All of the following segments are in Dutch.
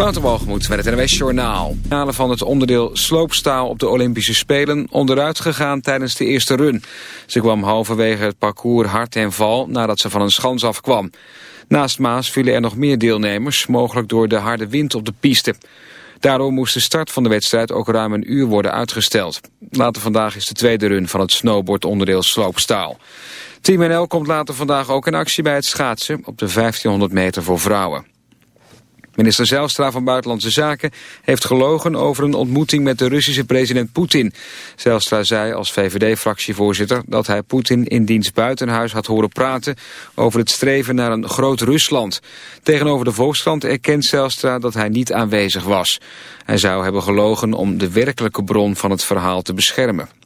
Waterbalgemoed met het NWS Journaal. Finale van het onderdeel sloopstaal op de Olympische Spelen onderuit gegaan tijdens de eerste run. Ze kwam halverwege het parcours hard en val nadat ze van een schans afkwam. Naast Maas vielen er nog meer deelnemers, mogelijk door de harde wind op de piste. Daardoor moest de start van de wedstrijd ook ruim een uur worden uitgesteld. Later vandaag is de tweede run van het snowboardonderdeel sloopstaal. Team NL komt later vandaag ook in actie bij het schaatsen op de 1500 meter voor vrouwen. Minister Zijlstra van Buitenlandse Zaken heeft gelogen over een ontmoeting met de Russische president Poetin. Zijlstra zei als VVD-fractievoorzitter dat hij Poetin in dienst buitenhuis had horen praten over het streven naar een groot Rusland. Tegenover de Volkskrant erkent Zijlstra dat hij niet aanwezig was. Hij zou hebben gelogen om de werkelijke bron van het verhaal te beschermen.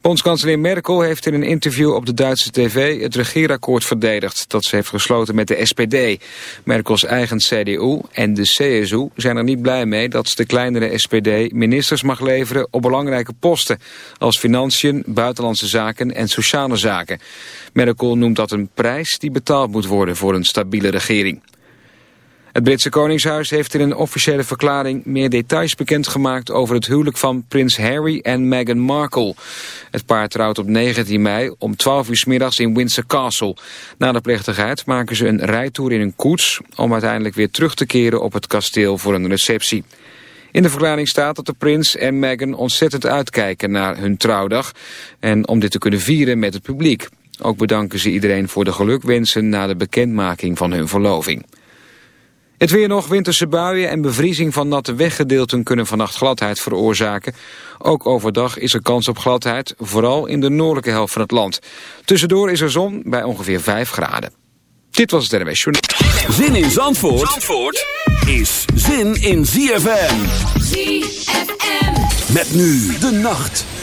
Bondskanselier Merkel heeft in een interview op de Duitse tv het regeerakkoord verdedigd dat ze heeft gesloten met de SPD. Merkels eigen CDU en de CSU zijn er niet blij mee dat de kleinere SPD ministers mag leveren op belangrijke posten als financiën, buitenlandse zaken en sociale zaken. Merkel noemt dat een prijs die betaald moet worden voor een stabiele regering. Het Britse Koningshuis heeft in een officiële verklaring meer details bekendgemaakt over het huwelijk van prins Harry en Meghan Markle. Het paar trouwt op 19 mei om 12 uur middags in Windsor Castle. Na de plechtigheid maken ze een rijtour in een koets om uiteindelijk weer terug te keren op het kasteel voor een receptie. In de verklaring staat dat de prins en Meghan ontzettend uitkijken naar hun trouwdag en om dit te kunnen vieren met het publiek. Ook bedanken ze iedereen voor de gelukwensen na de bekendmaking van hun verloving. Het weer nog, winterse buien en bevriezing van natte weggedeelten kunnen vannacht gladheid veroorzaken. Ook overdag is er kans op gladheid, vooral in de noordelijke helft van het land. Tussendoor is er zon bij ongeveer 5 graden. Dit was het NWS Journal. Zin in Zandvoort, Zandvoort is zin in ZFM. ZFM. Met nu de nacht.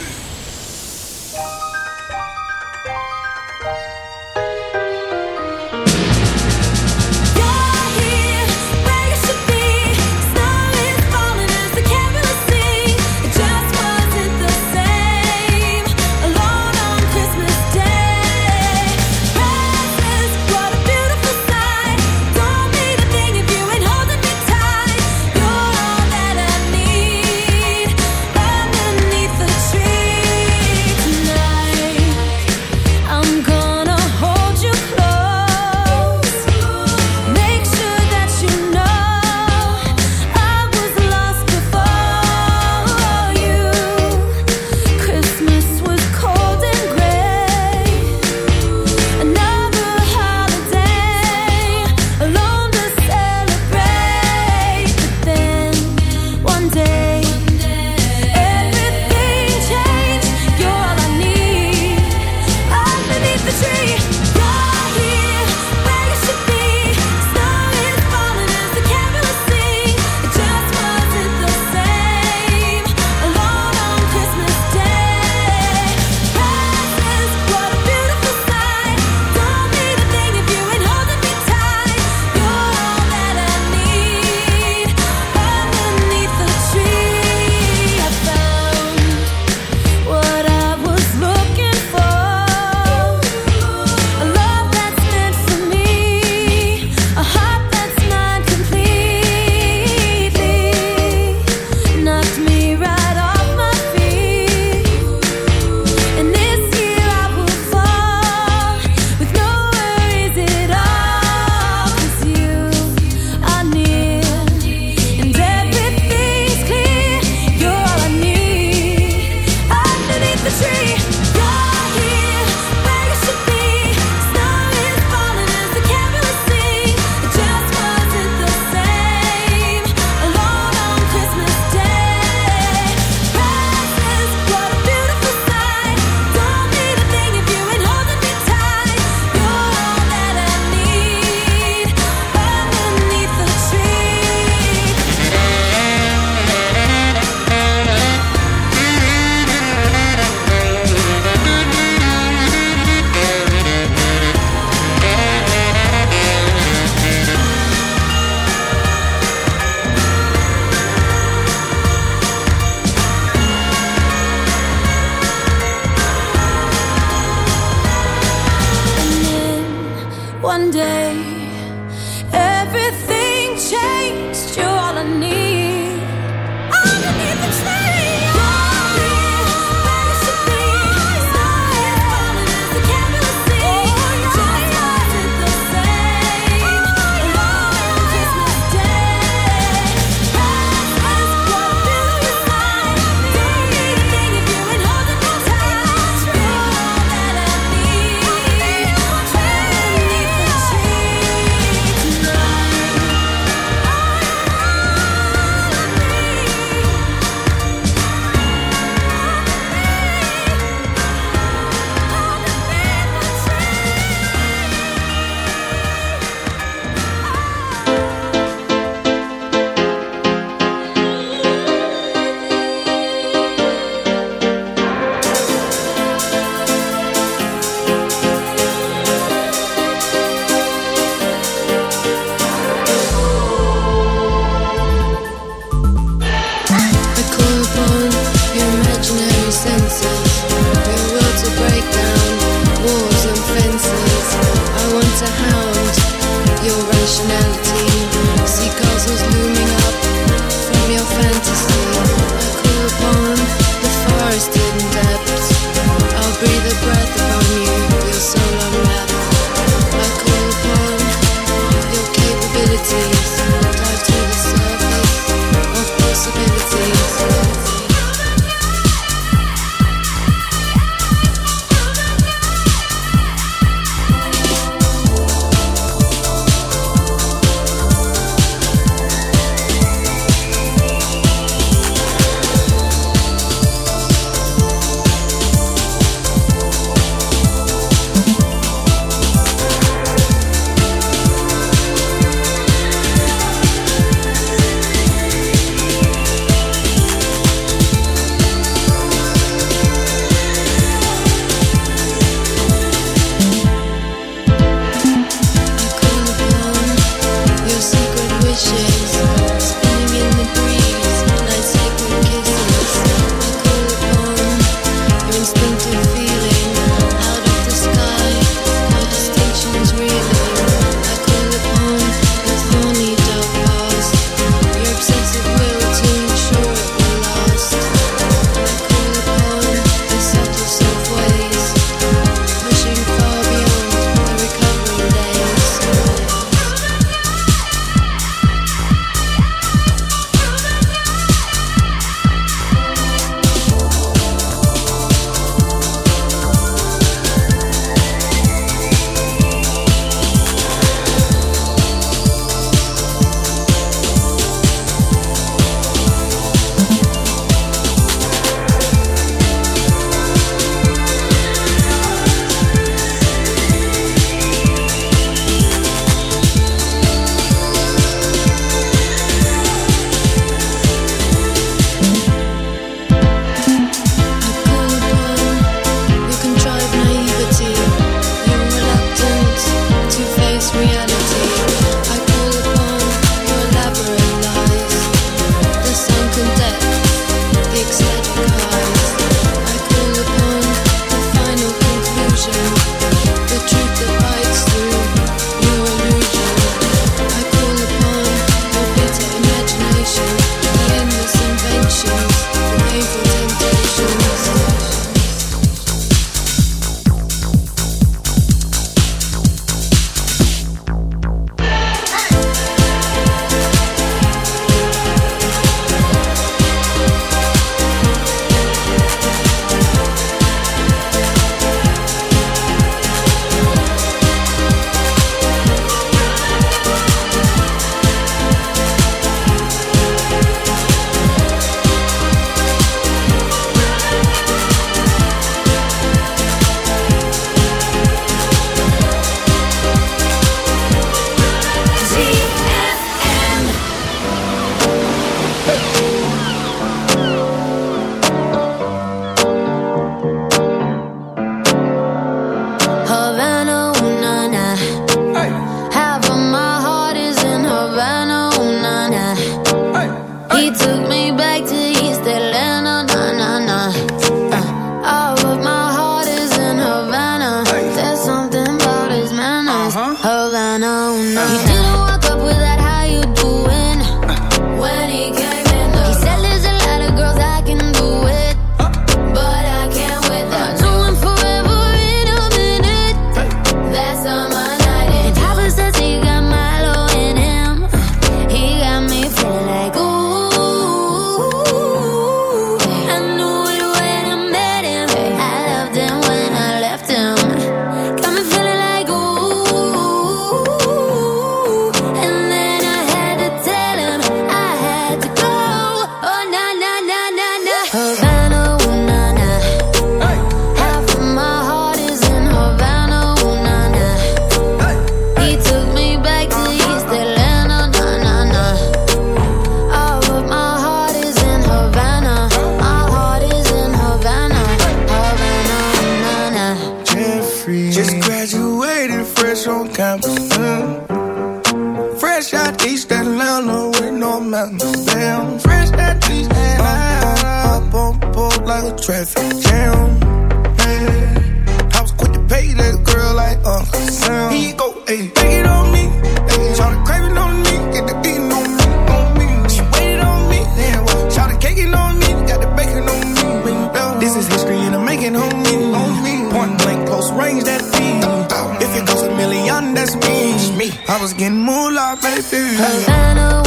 Was getting moolah, baby. Havana,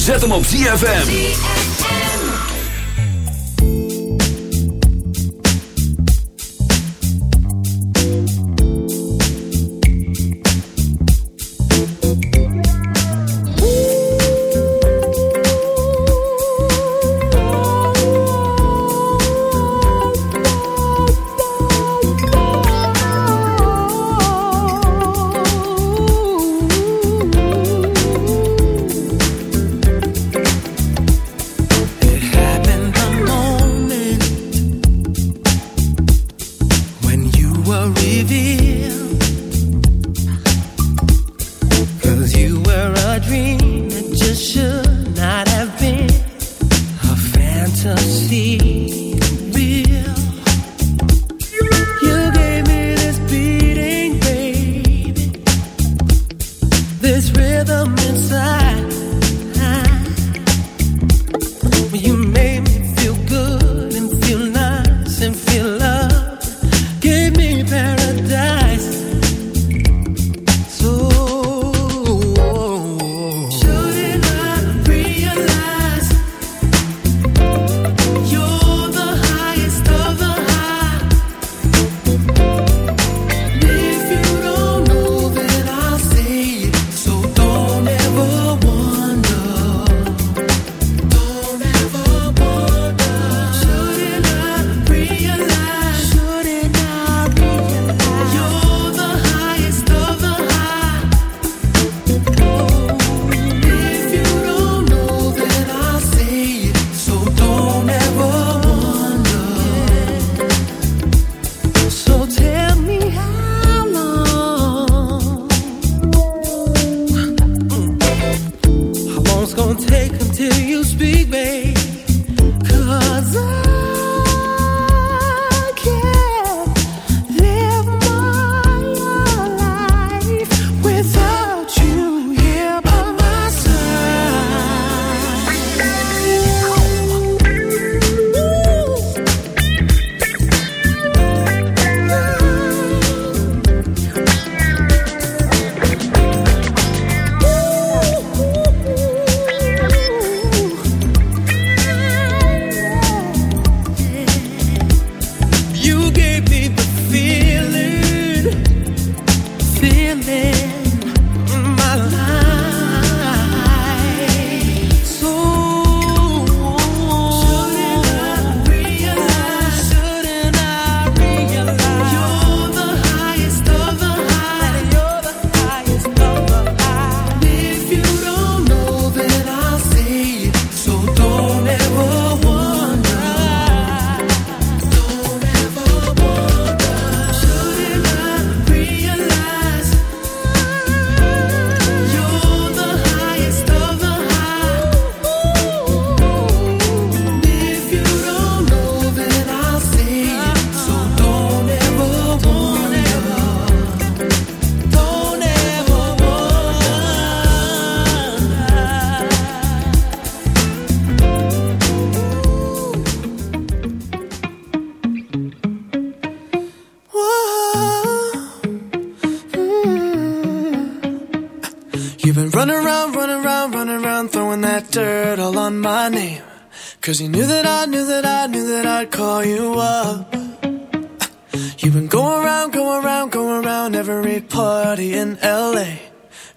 Zet hem op ZFM.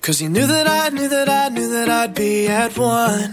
Cause he knew that I knew that I knew that I'd be at one.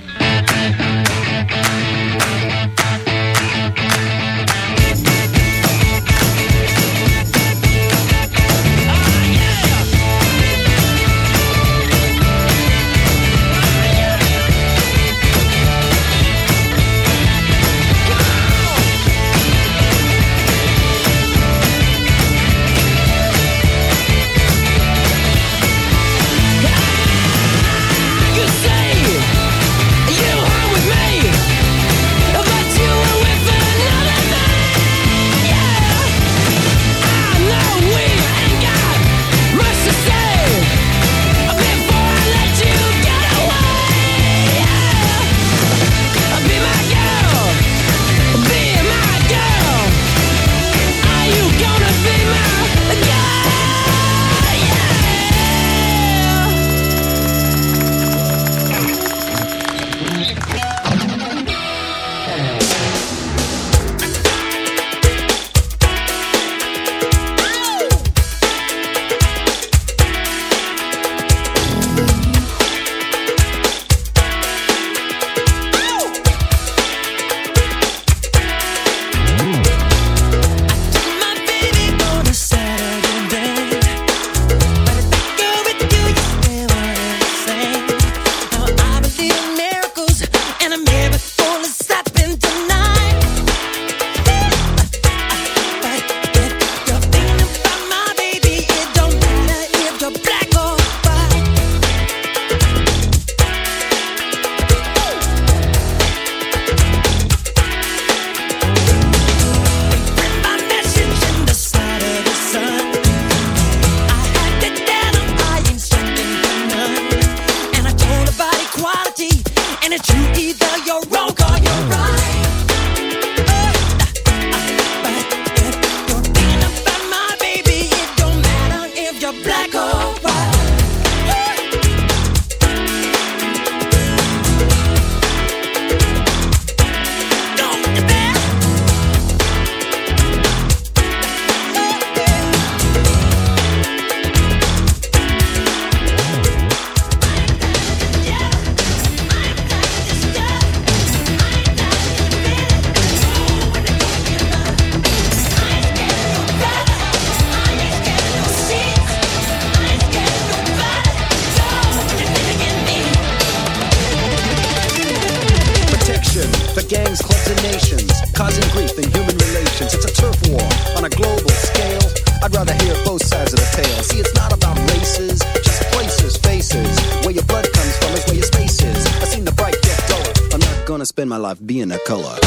Life being a color.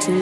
to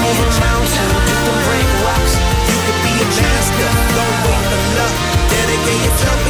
Break rocks. You could be a master, don't wait for. Dedicate yourself